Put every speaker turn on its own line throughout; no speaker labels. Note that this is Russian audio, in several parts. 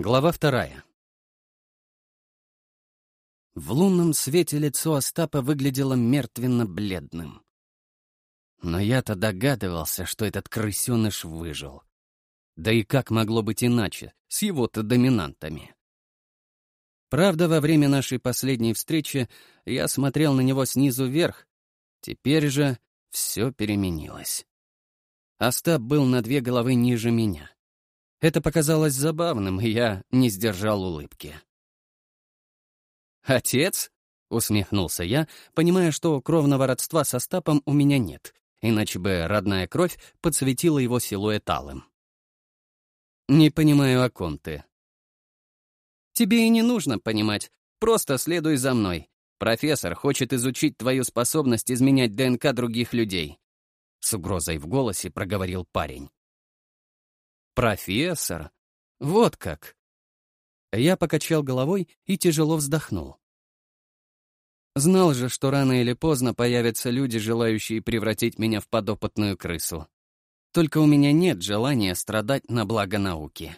Глава вторая. В лунном свете лицо Остапа выглядело мертвенно-бледным. Но я-то догадывался, что этот крысеныш выжил. Да и как могло быть иначе, с его-то доминантами? Правда, во время нашей последней встречи я смотрел на него снизу вверх. Теперь же все переменилось. Остап был на две головы ниже меня — это показалось забавным, и я не сдержал улыбки. «Отец?» — усмехнулся я, понимая, что кровного родства со Стапом у меня нет, иначе бы родная кровь подсветила его силуэт алым. «Не понимаю, о ком ты». «Тебе и не нужно понимать. Просто следуй за мной. Профессор хочет изучить твою способность изменять ДНК других людей». С угрозой в голосе проговорил парень. Профессор? Вот как!» Я покачал головой и тяжело вздохнул. Знал же, что рано или поздно появятся люди, желающие превратить меня в подопытную крысу. Только у меня нет желания страдать на благо науки.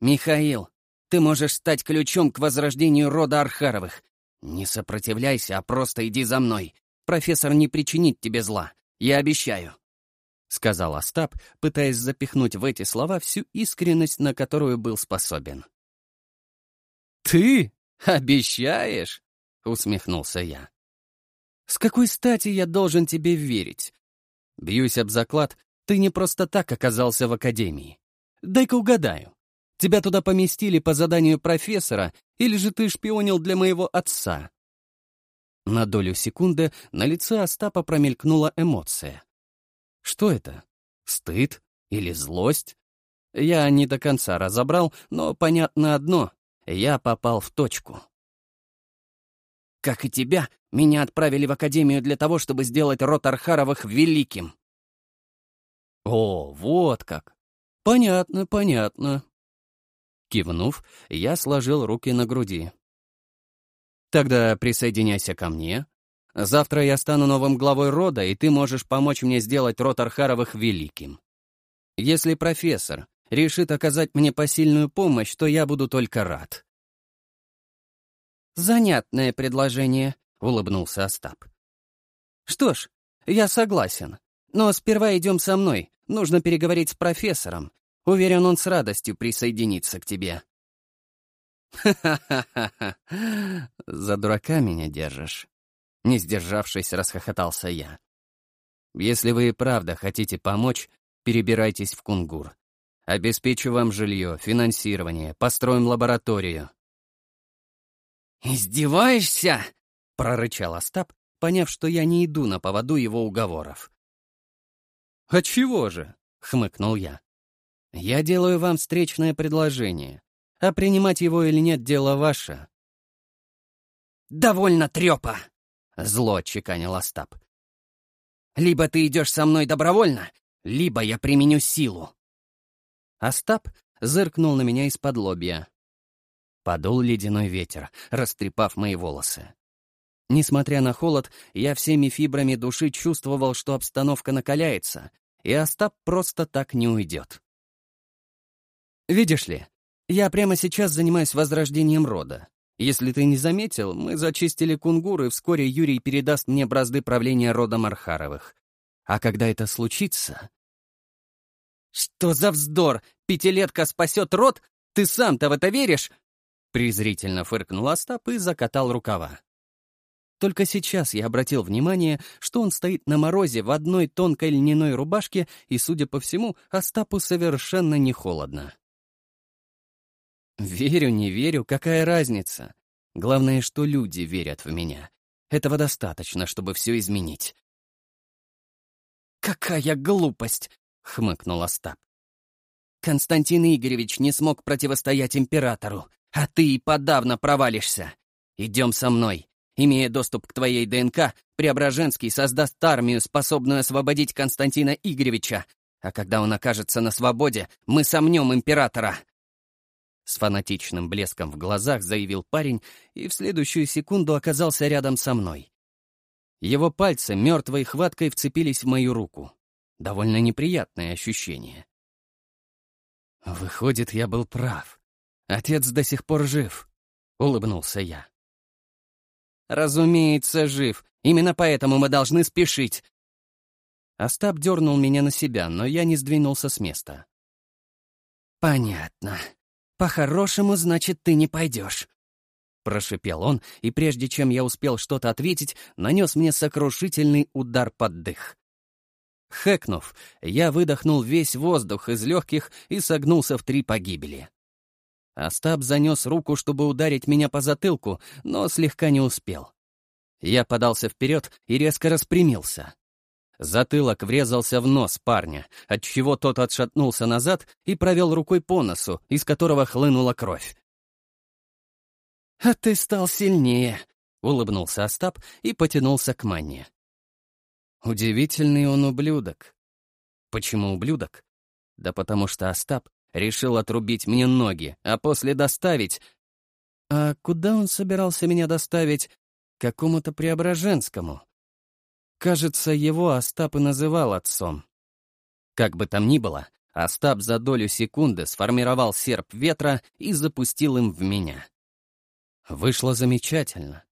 «Михаил, ты можешь стать ключом к возрождению рода Архаровых. Не сопротивляйся, а просто иди за мной. Профессор не причинит тебе зла. Я обещаю». — сказал Остап, пытаясь запихнуть в эти слова всю искренность, на которую был способен. «Ты обещаешь?» — усмехнулся я. «С какой стати я должен тебе верить? Бьюсь об заклад, ты не просто так оказался в академии. Дай-ка угадаю. Тебя туда поместили по заданию профессора, или же ты шпионил для моего отца?» На долю секунды на лице Остапа промелькнула эмоция. Что это? Стыд или злость? Я не до конца разобрал, но понятно одно — я попал в точку. Как и тебя, меня отправили в Академию для того, чтобы сделать род Архаровых великим. О, вот как! Понятно, понятно. Кивнув, я сложил руки на груди. Тогда присоединяйся ко мне, Завтра я стану новым главой рода, и ты можешь помочь мне сделать род Архаровых великим. Если профессор решит оказать мне посильную помощь, то я буду только рад». «Занятное предложение», — улыбнулся Остап. «Что ж, я согласен. Но сперва идем со мной. Нужно переговорить с профессором. Уверен, он с радостью присоединится к тебе». «Ха-ха-ха-ха! За дурака меня держишь?» Не сдержавшись, расхохотался я. «Если вы и правда хотите помочь, перебирайтесь в Кунгур. Обеспечу вам жилье, финансирование, построим лабораторию». «Издеваешься?» — прорычал Остап, поняв, что я не иду на поводу его уговоров. «А чего же?» — хмыкнул я. «Я делаю вам встречное предложение, а принимать его или нет — дело ваше». «Довольно трепа!» — зло чеканил Остап. «Либо ты идешь со мной добровольно, либо я применю силу». Остап зыркнул на меня из-под лобья. Подул ледяной ветер, растрепав мои волосы. Несмотря на холод, я всеми фибрами души чувствовал, что обстановка накаляется, и Остап просто так не уйдет. «Видишь ли, я прямо сейчас занимаюсь возрождением рода. Если ты не заметил, мы зачистили кунгур, и вскоре Юрий передаст мне бразды правления рода Мархаровых. А когда это случится... «Что за вздор! Пятилетка спасет род? Ты сам-то в это веришь?» Презрительно фыркнул Остап и закатал рукава. Только сейчас я обратил внимание, что он стоит на морозе в одной тонкой льняной рубашке, и, судя по всему, Остапу совершенно не холодно. Верю, не верю, какая разница? Главное, что люди верят в меня. Этого достаточно, чтобы все изменить. «Какая глупость!» — хмыкнул Остап. «Константин Игоревич не смог противостоять императору, а ты и подавно провалишься. Идем со мной. Имея доступ к твоей ДНК, Преображенский создаст армию, способную освободить Константина Игоревича. А когда он окажется на свободе, мы сомнем императора». С фанатичным блеском в глазах заявил парень и в следующую секунду оказался рядом со мной. Его пальцы мертвой хваткой вцепились в мою руку. Довольно неприятное ощущение. «Выходит, я был прав. Отец до сих пор жив», — улыбнулся я. «Разумеется, жив. Именно поэтому мы должны спешить». Остап дернул меня на себя, но я не сдвинулся с места. «Понятно», «По-хорошему, значит, ты не пойдешь». Прошипел он, и прежде чем я успел что-то ответить, нанес мне сокрушительный удар под дых. Хэкнув, я выдохнул весь воздух из легких и согнулся в три погибели. Остап занес руку, чтобы ударить меня по затылку, но слегка не успел. Я подался вперед и резко распрямился. Затылок врезался в нос парня, отчего тот отшатнулся назад и провел рукой по носу, из которого хлынула кровь. «А ты стал сильнее», — улыбнулся Остап и потянулся к манне. Удивительный он ублюдок. Почему ублюдок? Да потому что Остап решил отрубить мне ноги, а после доставить... А куда он собирался меня доставить? К какому-то Преображенскому. Кажется, его Остап и называл отцом. Как бы там ни было, Остап за долю секунды сформировал серп ветра и запустил им в меня. Вышло замечательно.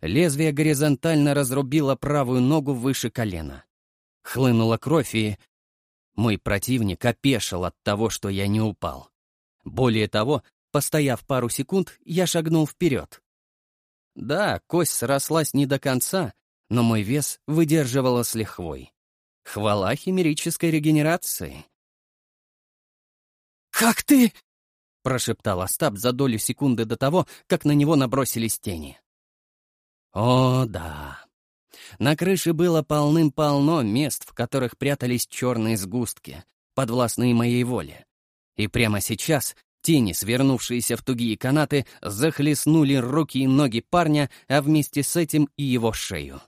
Лезвие горизонтально разрубило правую ногу выше колена. Хлынула кровь, и... Мой противник опешил от того, что я не упал. Более того, постояв пару секунд, я шагнул вперед. Да, кость срослась не до конца, но мой вес выдерживало с лихвой. Хвала химерической регенерации. «Как ты...» — прошептал Остап за долю секунды до того, как на него набросились тени. «О, да...» На крыше было полным-полно мест, в которых прятались черные сгустки, подвластные моей воле. И прямо сейчас тени, свернувшиеся в тугие канаты, захлестнули руки и ноги парня, а вместе с этим и его шею.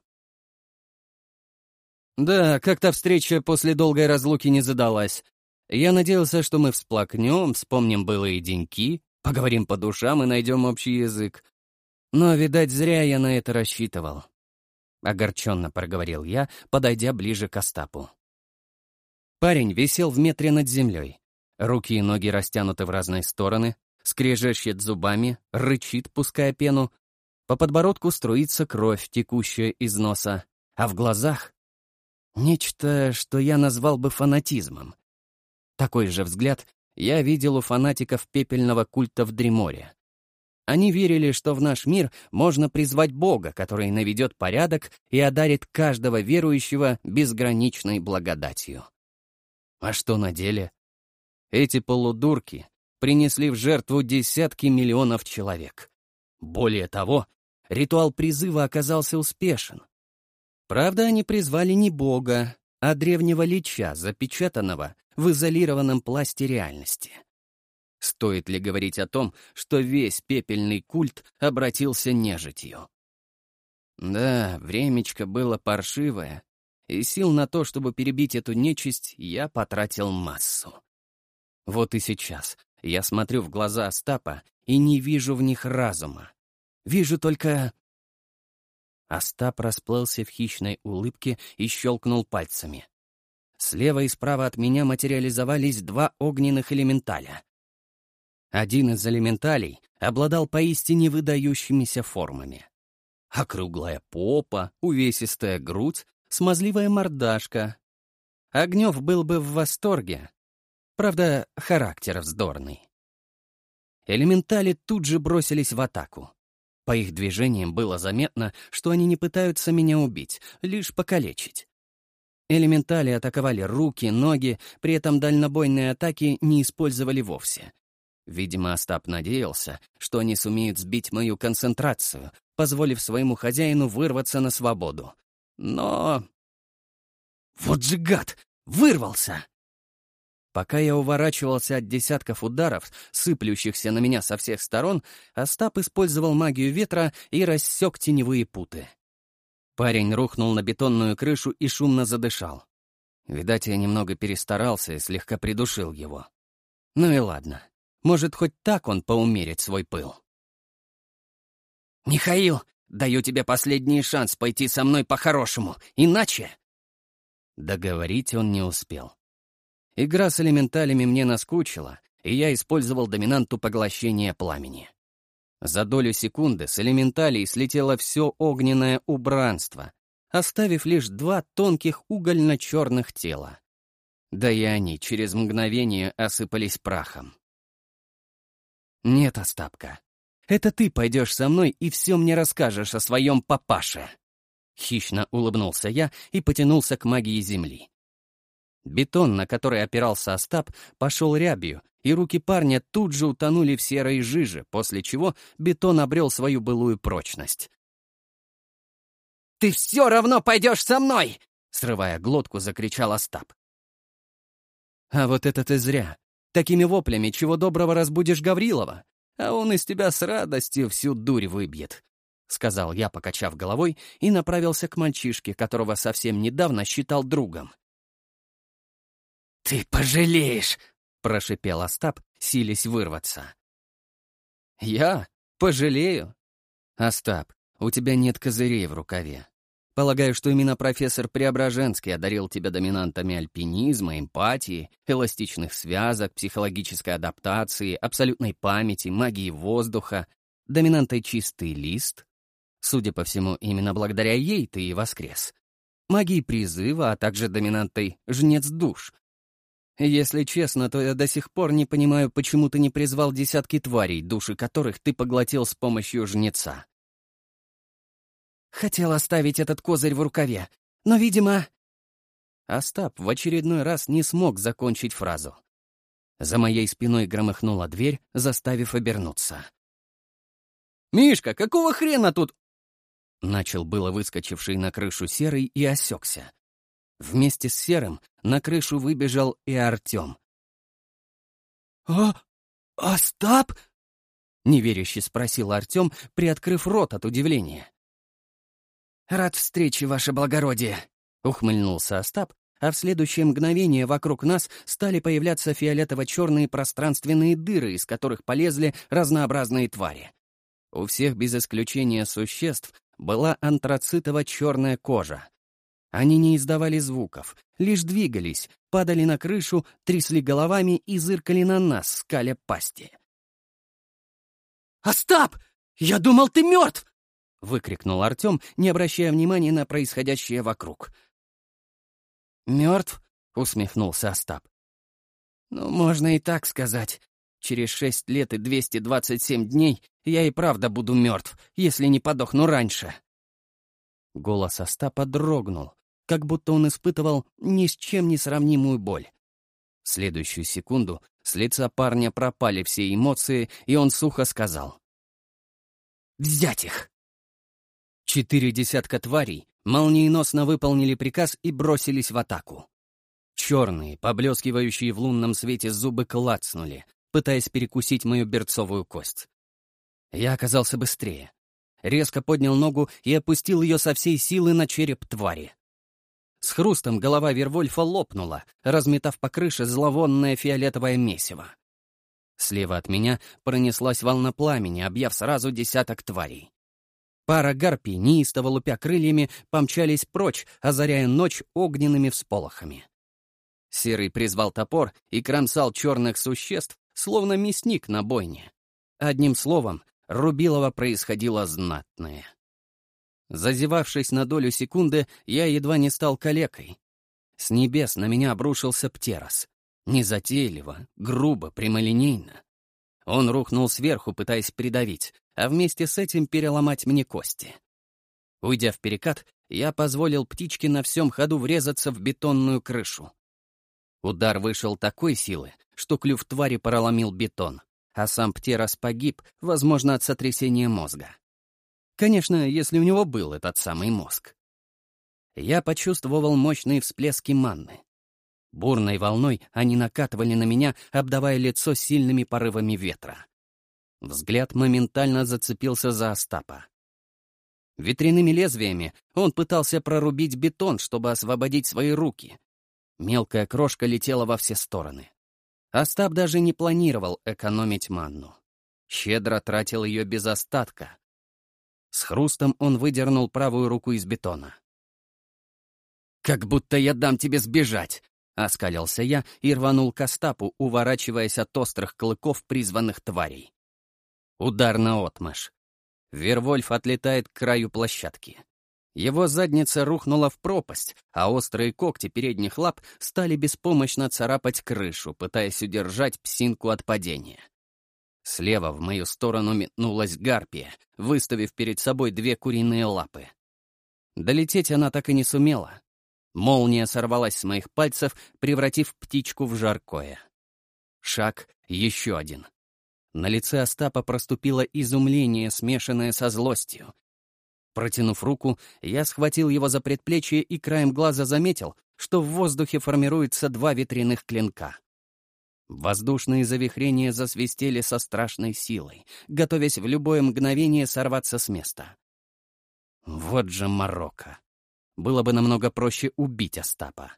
Да, как-то встреча после долгой разлуки не задалась. Я надеялся, что мы всплакнем, вспомним былые деньки, поговорим по душам и найдем общий язык. Но, видать, зря я на это рассчитывал. Огорченно проговорил я, подойдя ближе к Остапу. Парень висел в метре над землей. Руки и ноги растянуты в разные стороны, скрежещет зубами, рычит, пуская пену. По подбородку струится кровь, текущая из носа, а в глазах Нечто, что я назвал бы фанатизмом. Такой же взгляд я видел у фанатиков пепельного культа в Дриморе. Они верили, что в наш мир можно призвать Бога, который наведет порядок и одарит каждого верующего безграничной благодатью. А что на деле? Эти полудурки принесли в жертву десятки миллионов человек. Более того, ритуал призыва оказался успешен. Правда, они призвали не бога, а древнего лича, запечатанного в изолированном пласте реальности. Стоит ли говорить о том, что весь пепельный культ обратился нежитью? Да, времечко было паршивое, и сил на то, чтобы перебить эту нечисть, я потратил массу. Вот и сейчас я смотрю в глаза Остапа и не вижу в них разума. Вижу только Остап расплылся в хищной улыбке и щелкнул пальцами. Слева и справа от меня материализовались два огненных элементаля. Один из элементалей обладал поистине выдающимися формами. Округлая попа, увесистая грудь, смазливая мордашка. Огнев был бы в восторге. Правда, характер вздорный. Элементали тут же бросились в атаку. По их движениям было заметно, что они не пытаются меня убить, лишь покалечить. Элементали атаковали руки, ноги, при этом дальнобойные атаки не использовали вовсе. Видимо, Остап надеялся, что они сумеют сбить мою концентрацию, позволив своему хозяину вырваться на свободу. Но... «Вот же гад! Вырвался!» Пока я уворачивался от десятков ударов, сыплющихся на меня со всех сторон, Остап использовал магию ветра и рассек теневые путы. Парень рухнул на бетонную крышу и шумно задышал. Видать, я немного перестарался и слегка придушил его. Ну и ладно. Может, хоть так он поумерит свой пыл. «Михаил, даю тебе последний шанс пойти со мной по-хорошему, иначе...» Договорить он не успел. Игра с элементалями мне наскучила, и я использовал доминанту поглощения пламени. За долю секунды с элементалей слетело все огненное убранство, оставив лишь два тонких угольно-черных тела. Да и они через мгновение осыпались прахом. «Нет, Остапка, это ты пойдешь со мной и все мне расскажешь о своем папаше!» Хищно улыбнулся я и потянулся к магии земли. Бетон, на который опирался Остап, пошел рябью, и руки парня тут же утонули в серой жиже, после чего бетон обрел свою былую прочность. «Ты все равно пойдешь со мной!» — срывая глотку, закричал Остап. «А вот это ты зря. Такими воплями чего доброго разбудишь Гаврилова, а он из тебя с радостью всю дурь выбьет», — сказал я, покачав головой, и направился к мальчишке, которого совсем недавно считал другом. «Ты пожалеешь!» — прошипел Остап, сились вырваться. «Я? Пожалею?» «Остап, у тебя нет козырей в рукаве. Полагаю, что именно профессор Преображенский одарил тебя доминантами альпинизма, эмпатии, эластичных связок, психологической адаптации, абсолютной памяти, магии воздуха, доминантой чистый лист. Судя по всему, именно благодаря ей ты и воскрес. Магии призыва, а также доминантой жнец душ, если честно, то я до сих пор не понимаю, почему ты не призвал десятки тварей, души которых ты поглотил с помощью жнеца. Хотел оставить этот козырь в рукаве, но, видимо... Остап в очередной раз не смог закончить фразу. За моей спиной громыхнула дверь, заставив обернуться. «Мишка, какого хрена тут...» Начал было выскочивший на крышу серый и осекся. Вместе с Серым на крышу выбежал и Артем. «А... Остап?» — неверяще спросил Артем, приоткрыв рот от удивления. «Рад встрече, ваше благородие!» — ухмыльнулся Остап, а в следующее мгновение вокруг нас стали появляться фиолетово-черные пространственные дыры, из которых полезли разнообразные твари. У всех без исключения существ была антрацитово-черная кожа, они не издавали звуков, лишь двигались, падали на крышу, трясли головами и зыркали на нас, скаля пасти. «Остап! Я думал, ты мертв!» — выкрикнул Артем, не обращая внимания на происходящее вокруг. «Мертв?» — усмехнулся Остап. «Ну, можно и так сказать. Через шесть лет и 227 дней я и правда буду мертв, если не подохну раньше». Голос Остапа дрогнул, как будто он испытывал ни с чем не сравнимую боль. В следующую секунду с лица парня пропали все эмоции, и он сухо сказал. «Взять их!» Четыре десятка тварей молниеносно выполнили приказ и бросились в атаку. Черные, поблескивающие в лунном свете зубы клацнули, пытаясь перекусить мою берцовую кость. Я оказался быстрее. Резко поднял ногу и опустил ее со всей силы на череп твари. С хрустом голова Вервольфа лопнула, разметав по крыше зловонное фиолетовое месиво. Слева от меня пронеслась волна пламени, объяв сразу десяток тварей. Пара гарпий, неистово лупя крыльями, помчались прочь, озаряя ночь огненными всполохами. Серый призвал топор и кромсал черных существ, словно мясник на бойне. Одним словом, рубилово происходило знатное. Зазевавшись на долю секунды, я едва не стал калекой. С небес на меня обрушился Птерос. Незатейливо, грубо, прямолинейно. Он рухнул сверху, пытаясь придавить, а вместе с этим переломать мне кости. Уйдя в перекат, я позволил птичке на всем ходу врезаться в бетонную крышу. Удар вышел такой силы, что клюв твари проломил бетон, а сам Птерос погиб, возможно, от сотрясения мозга. Конечно, если у него был этот самый мозг. Я почувствовал мощные всплески манны. Бурной волной они накатывали на меня, обдавая лицо сильными порывами ветра. Взгляд моментально зацепился за Остапа. Ветряными лезвиями он пытался прорубить бетон, чтобы освободить свои руки. Мелкая крошка летела во все стороны. Остап даже не планировал экономить манну. Щедро тратил ее без остатка, с хрустом он выдернул правую руку из бетона. «Как будто я дам тебе сбежать!» — оскалился я и рванул к Остапу, уворачиваясь от острых клыков призванных тварей. Удар на отмаш. Вервольф отлетает к краю площадки. Его задница рухнула в пропасть, а острые когти передних лап стали беспомощно царапать крышу, пытаясь удержать псинку от падения. Слева в мою сторону метнулась гарпия, выставив перед собой две куриные лапы. Долететь она так и не сумела. Молния сорвалась с моих пальцев, превратив птичку в жаркое. Шаг, еще один. На лице Остапа проступило изумление, смешанное со злостью. Протянув руку, я схватил его за предплечье и краем глаза заметил, что в воздухе формируются два ветряных клинка. Воздушные завихрения засвистели со страшной силой, готовясь в любое мгновение сорваться с места. Вот же Марокко! Было бы намного проще убить Остапа.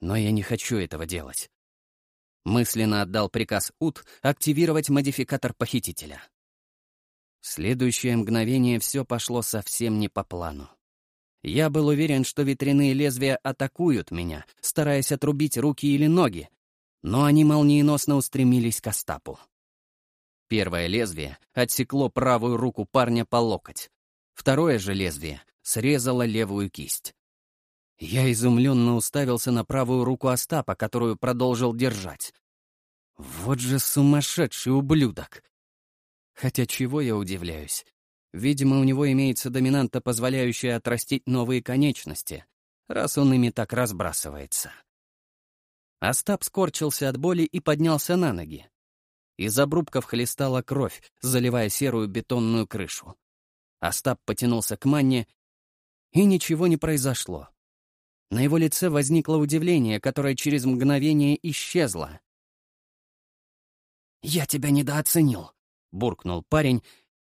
Но я не хочу этого делать. Мысленно отдал приказ УТ активировать модификатор похитителя. В следующее мгновение все пошло совсем не по плану. Я был уверен, что ветряные лезвия атакуют меня, стараясь отрубить руки или ноги, но они молниеносно устремились к Остапу. Первое лезвие отсекло правую руку парня по локоть. Второе же лезвие срезало левую кисть. Я изумленно уставился на правую руку Остапа, которую продолжил держать. Вот же сумасшедший ублюдок! Хотя чего я удивляюсь? Видимо, у него имеется доминанта, позволяющая отрастить новые конечности, раз он ими так разбрасывается. Остап скорчился от боли и поднялся на ноги. Из обрубков хлестала кровь, заливая серую бетонную крышу. Остап потянулся к Манне, и ничего не произошло. На его лице возникло удивление, которое через мгновение исчезло. «Я тебя недооценил», — буркнул парень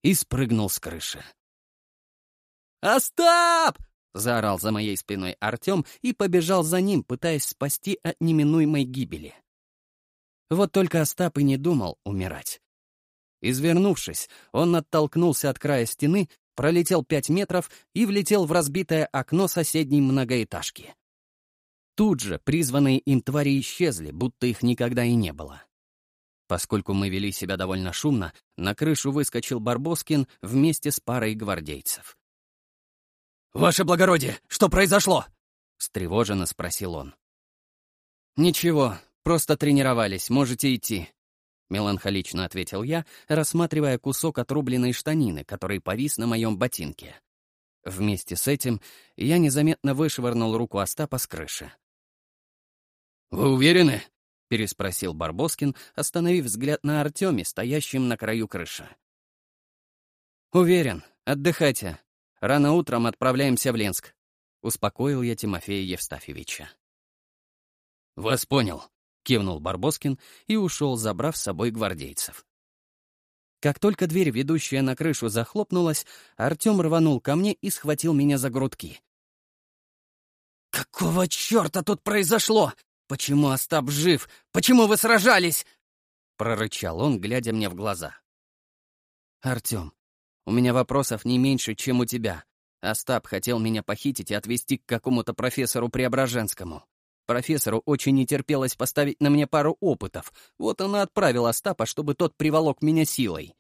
и спрыгнул с крыши. «Остап!» — заорал за моей спиной Артем и побежал за ним, пытаясь спасти от неминуемой гибели. Вот только Остап и не думал умирать. Извернувшись, он оттолкнулся от края стены, пролетел пять метров и влетел в разбитое окно соседней многоэтажки. Тут же призванные им твари исчезли, будто их никогда и не было. Поскольку мы вели себя довольно шумно, на крышу выскочил Барбоскин вместе с парой гвардейцев. «Ваше благородие, что произошло?» — встревоженно спросил он. «Ничего, просто тренировались, можете идти», — меланхолично ответил я, рассматривая кусок отрубленной штанины, который повис на моем ботинке. Вместе с этим я незаметно вышвырнул руку Остапа с крыши. «Вы уверены?» — переспросил Барбоскин, остановив взгляд на Артеме, стоящем на краю крыши. «Уверен. Отдыхайте. Рано утром отправляемся в Ленск», — успокоил я Тимофея Евстафьевича. «Вас понял», — кивнул Барбоскин и ушел, забрав с собой гвардейцев. Как только дверь, ведущая на крышу, захлопнулась, Артем рванул ко мне и схватил меня за грудки. «Какого черта тут произошло? Почему Остап жив? Почему вы сражались?» — прорычал он, глядя мне в глаза. «Артем, у меня вопросов не меньше, чем у тебя. Остап хотел меня похитить и отвезти к какому-то профессору Преображенскому. Профессору очень не терпелось поставить на мне пару опытов. Вот она отправила Остапа, чтобы тот приволок меня силой.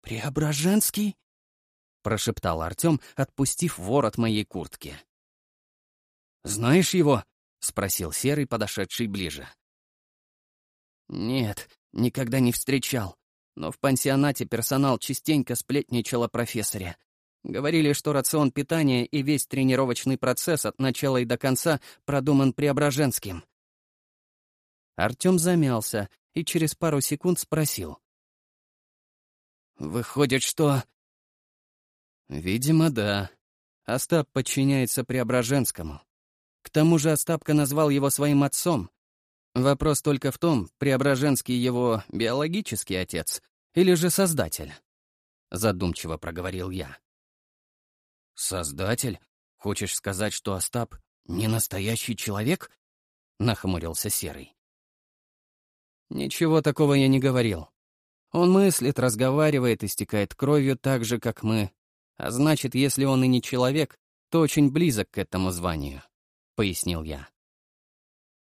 «Преображенский?» — прошептал Артем, отпустив ворот моей куртки. «Знаешь его?» — спросил Серый, подошедший ближе. «Нет, никогда не встречал но в пансионате персонал частенько сплетничал о профессоре. Говорили, что рацион питания и весь тренировочный процесс от начала и до конца продуман Преображенским. Артем замялся и через пару секунд спросил. «Выходит, что...» «Видимо, да. Остап подчиняется Преображенскому. К тому же Остапка назвал его своим отцом. Вопрос только в том, Преображенский его биологический отец или же Создатель?» — задумчиво проговорил я. «Создатель? Хочешь сказать, что Остап не настоящий человек?» — нахмурился Серый. «Ничего такого я не говорил. Он мыслит, разговаривает, истекает кровью так же, как мы. А значит, если он и не человек, то очень близок к этому званию», — пояснил я.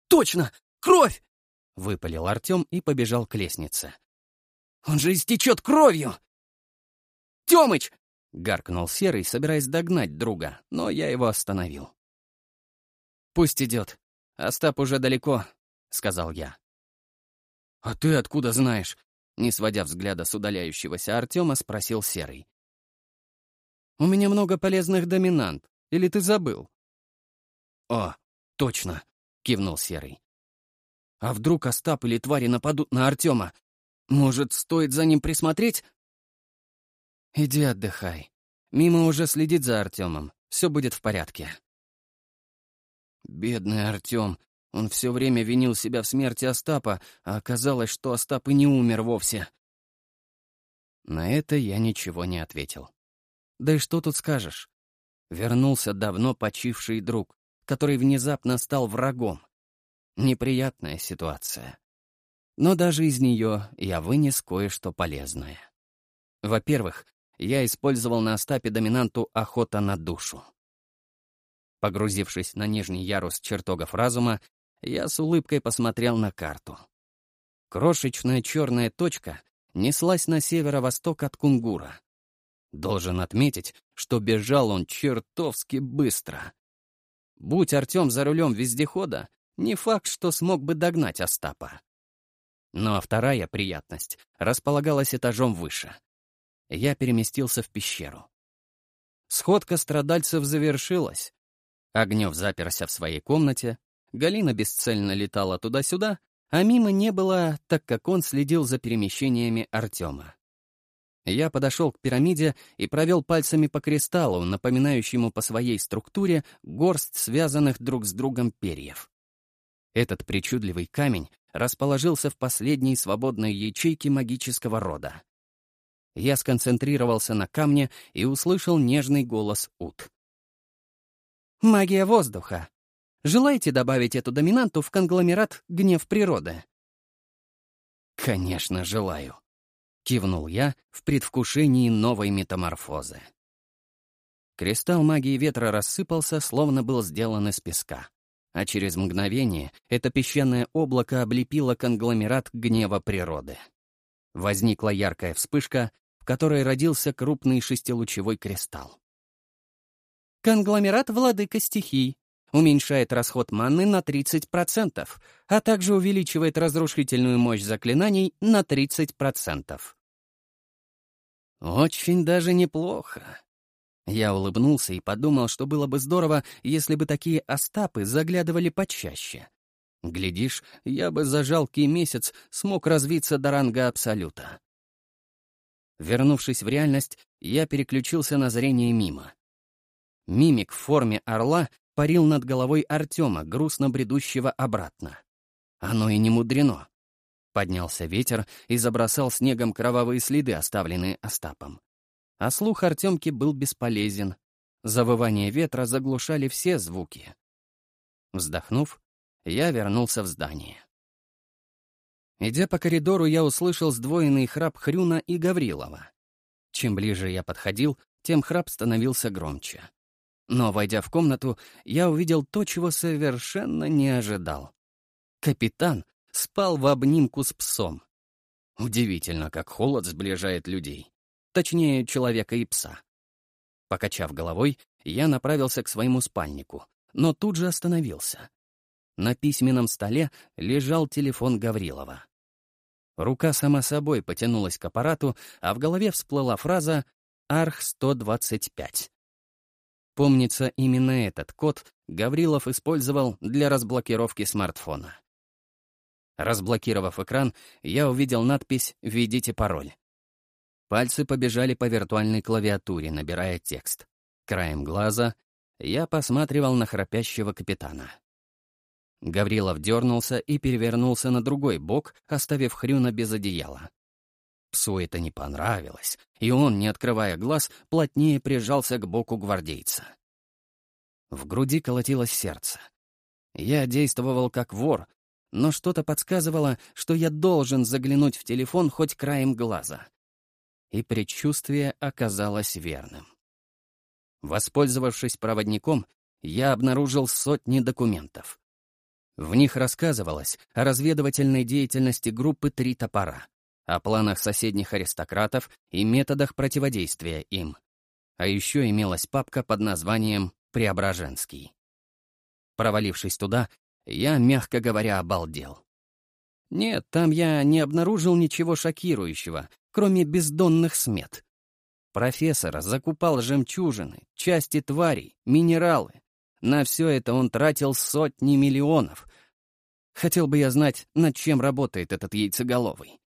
«Точно! Кровь!» — выпалил Артем и побежал к лестнице. Он же истечет кровью!» «Темыч!» — гаркнул Серый, собираясь догнать друга, но я его остановил. «Пусть идет. Остап уже далеко», — сказал я. «А ты откуда знаешь?» — не сводя взгляда с удаляющегося Артема, спросил Серый. «У меня много полезных доминант. Или ты забыл?» «О, точно!» — кивнул Серый. «А вдруг Остап или твари нападут на Артема? Может, стоит за ним присмотреть? Иди отдыхай. Мимо уже следит за Артемом. Все будет в порядке. Бедный Артем. Он все время винил себя в смерти Остапа, а оказалось, что Остап и не умер вовсе. На это я ничего не ответил. Да и что тут скажешь? Вернулся давно почивший друг, который внезапно стал врагом. Неприятная ситуация. Но даже из нее я вынес кое-что полезное. Во-первых, я использовал на остапе доминанту «Охота на душу». Погрузившись на нижний ярус чертогов разума, я с улыбкой посмотрел на карту. Крошечная черная точка неслась на северо-восток от Кунгура. Должен отметить, что бежал он чертовски быстро. Будь Артем за рулем вездехода, не факт, что смог бы догнать Остапа. Ну а вторая приятность располагалась этажом выше. Я переместился в пещеру. Сходка страдальцев завершилась. Огнев заперся в своей комнате, Галина бесцельно летала туда-сюда, а мимо не было, так как он следил за перемещениями Артема. Я подошел к пирамиде и провел пальцами по кристаллу, напоминающему по своей структуре горсть связанных друг с другом перьев. Этот причудливый камень расположился в последней свободной ячейке магического рода. Я сконцентрировался на камне и услышал нежный голос Ут. «Магия воздуха. Желаете добавить эту доминанту в конгломерат «Гнев природы»?» «Конечно, желаю», — кивнул я в предвкушении новой метаморфозы. Кристалл магии ветра рассыпался, словно был сделан из песка а через мгновение это песчаное облако облепило конгломерат гнева природы. Возникла яркая вспышка, в которой родился крупный шестилучевой кристалл. Конгломерат владыка стихий уменьшает расход манны на 30%, а также увеличивает разрушительную мощь заклинаний на 30%. Очень даже неплохо. Я улыбнулся и подумал, что было бы здорово, если бы такие остапы заглядывали почаще. Глядишь, я бы за жалкий месяц смог развиться до ранга Абсолюта. Вернувшись в реальность, я переключился на зрение мимо. Мимик в форме орла парил над головой Артема, грустно бредущего обратно. Оно и не мудрено. Поднялся ветер и забросал снегом кровавые следы, оставленные Остапом а слух Артемки был бесполезен. Завывание ветра заглушали все звуки. Вздохнув, я вернулся в здание. Идя по коридору, я услышал сдвоенный храп Хрюна и Гаврилова. Чем ближе я подходил, тем храп становился громче. Но, войдя в комнату, я увидел то, чего совершенно не ожидал. Капитан спал в обнимку с псом. Удивительно, как холод сближает людей. Точнее, человека и пса. Покачав головой, я направился к своему спальнику, но тут же остановился. На письменном столе лежал телефон Гаврилова. Рука сама собой потянулась к аппарату, а в голове всплыла фраза «Арх-125». Помнится, именно этот код Гаврилов использовал для разблокировки смартфона. Разблокировав экран, я увидел надпись «Введите пароль». Пальцы побежали по виртуальной клавиатуре, набирая текст. Краем глаза я посматривал на храпящего капитана. Гаврилов дернулся и перевернулся на другой бок, оставив Хрюна без одеяла. Псу это не понравилось, и он, не открывая глаз, плотнее прижался к боку гвардейца. В груди колотилось сердце. Я действовал как вор, но что-то подсказывало, что я должен заглянуть в телефон хоть краем глаза и предчувствие оказалось верным. Воспользовавшись проводником, я обнаружил сотни документов. В них рассказывалось о разведывательной деятельности группы «Три топора», о планах соседних аристократов и методах противодействия им. А еще имелась папка под названием «Преображенский». Провалившись туда, я, мягко говоря, обалдел. Нет, там я не обнаружил ничего шокирующего, кроме бездонных смет. Профессор закупал жемчужины, части тварей, минералы. На все это он тратил сотни миллионов. Хотел бы я знать, над чем работает этот яйцеголовый.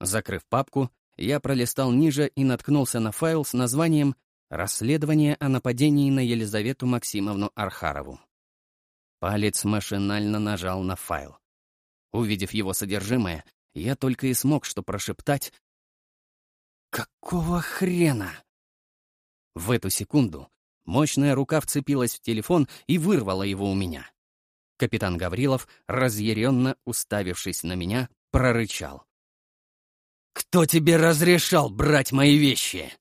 Закрыв папку, я пролистал ниже и наткнулся на файл с названием «Расследование о нападении на Елизавету Максимовну Архарову». Палец машинально нажал на файл. Увидев его содержимое, я только и смог что прошептать «Какого хрена?» В эту секунду мощная рука вцепилась в телефон и вырвала его у меня. Капитан Гаврилов, разъяренно уставившись на меня, прорычал. «Кто тебе разрешал брать мои вещи?»